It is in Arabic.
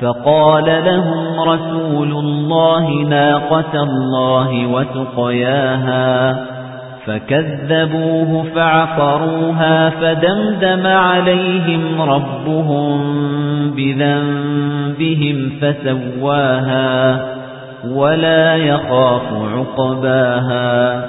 فقال لهم رسول الله ناقة الله وسقياها فكذبوه فعقروها فدمدم عليهم ربهم بذنبهم فسواها ولا يخاف عقباها.